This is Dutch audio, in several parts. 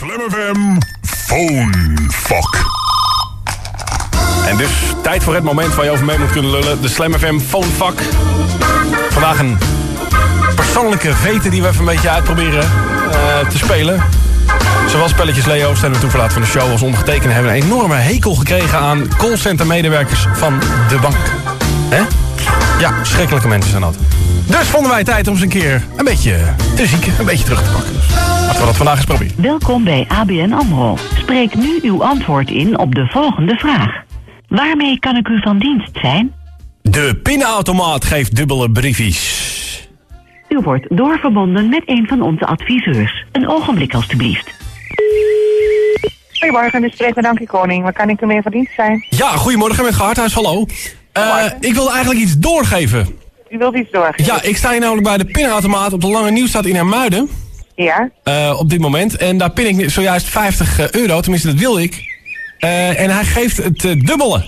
Slam FM Phone Fuck. En dus tijd voor het moment waar je over mee moet kunnen lullen. De Slam FM Phonevak. Vandaag een persoonlijke veten die we even een beetje uitproberen eh, te spelen. Zowel spelletjes Leo, Stan en toeverlaat van de show als ondergetekende hebben een enorme hekel gekregen aan callcenter medewerkers van de bank. Hè? Ja, schrikkelijke mensen zijn dat. Dus vonden wij tijd om eens een keer een beetje te zieken, een beetje terug te pakken. Dus laten we dat vandaag eens proberen. Welkom bij ABN AMRO. Spreek nu uw antwoord in op de volgende vraag. Waarmee kan ik u van dienst zijn? De pinautomaat geeft dubbele briefjes. U wordt doorverbonden met een van onze adviseurs. Een ogenblik alstublieft. Goedemorgen, u spreekt met Dankie Koning. Waar kan ik u mee van dienst zijn? Ja, goedemorgen met Gaarthuis, hallo. Eh, ik wil eigenlijk iets doorgeven. U wilt iets doorgeven? Ja, ik sta hier namelijk bij de pinautomaat op de Lange Nieuwstad in Hermuiden. Ja? eh, op dit moment. En daar pin ik zojuist 50 euro, tenminste dat wil ik. Eh, en hij geeft het eh, dubbele.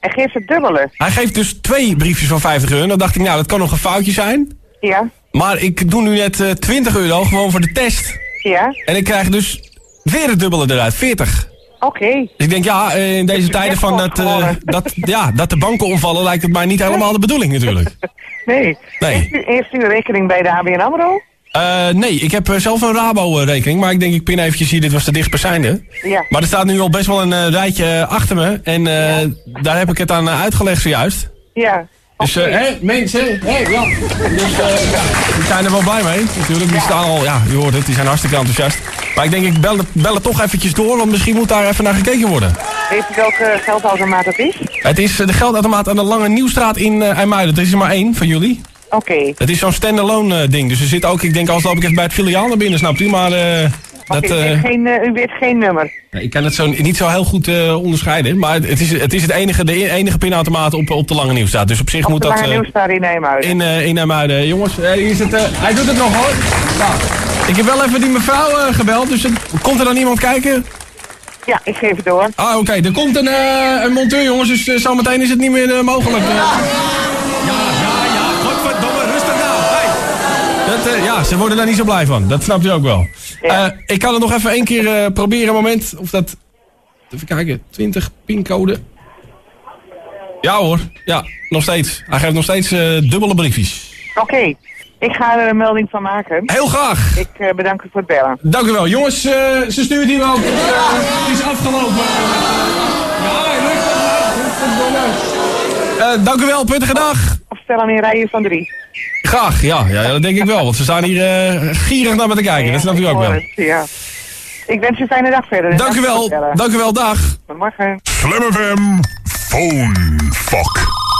Hij geeft het dubbele. Hij geeft dus twee briefjes van 50 euro. Dan dacht ik, nou dat kan nog een foutje zijn. Ja? Maar ik doe nu net eh, 20 euro gewoon voor de test. Ja? En ik krijg dus weer het dubbele eruit, 40. Oké. Ik denk, ja, eh, in deze je tijden van dat, eh, dat, ja, dat de banken omvallen lijkt het mij niet helemaal de bedoeling natuurlijk. Nee. Nee. Heeft, u, heeft u een rekening bij de ABN AMRO? Eh, nee, ik heb zelf een Rabo-rekening, maar ik denk ik pin eventjes hier, dit was de dichtstbijzijnde. Ja. Maar er staat nu al best wel een rijtje achter me en daar heb ik het aan uitgelegd zojuist. Ja. Dus, hé, mensen, hé, ja. Dus, ja, die zijn er wel blij mee, natuurlijk. Die staan al, ja, u hoort het, die zijn hartstikke enthousiast. Maar ik denk, ik bel het, bel het toch eventjes door, want misschien moet daar even naar gekeken worden. Weet u welke geldautomaat het is? Het is eh, de geldautomaat aan de Lange Nieuwstraat in eh IJmuiden. Er is er maar één van jullie. Oké. Het is zo'n standalone eh, ding. Dus er zit ook, ik denk, als loop ik even bij het filiaal naar binnen, snapt u? Maar dat, Oké, u, weet geen, eh, u weet geen nummer. ik kan het zo niet zo heel goed onderscheiden. Maar het is het, is het enige, de enige pinautomaat op, op de Lange Nieuwstraat. Dus op zich Op moet de dat... Lange Nieuwstar in Nijmuiden. in, in. Jongens, hier zit, hij doet het nog hoor. Nou, ik heb wel even die mevrouw eh, gebeld. Dus komt er dan iemand kijken? Ja, ik geef het door. Ah, oké. Er komt een, eh, een monteur, jongens. Dus eh, zometeen is het niet meer eh, mogelijk. Ja, ja, ja. Godverdomme, rustig nou. Hey. Dat, eh, ja, ze worden daar niet zo blij van. Dat snapt u ook wel. Ja. Eh, ik kan het nog even één keer eh, proberen. Een moment. Of dat... Even kijken. 20 pincode. Ja hoor. Ja, nog steeds. Hij geeft nog steeds eh, dubbele briefjes. Oké. Ik ga er een melding van maken. Heel graag. Ik eh, bedank u voor het bellen. Dank u wel. Jongens, eh, ze stuurt hier wel. Het is afgelopen. Ja. Godverdomme. Eh, dank u wel, puttige dag. Afstellen in rijen van drie. Graag, ja, ja, dat denk ik wel. Want ze staan hier eh, gierig naar me te kijken. dat snap u ook wel. het, Ja. Ik wens u een fijne dag verder. Dank u wel. Dank u wel, dag. Goedemorgen. Slam FM Phone Fuck.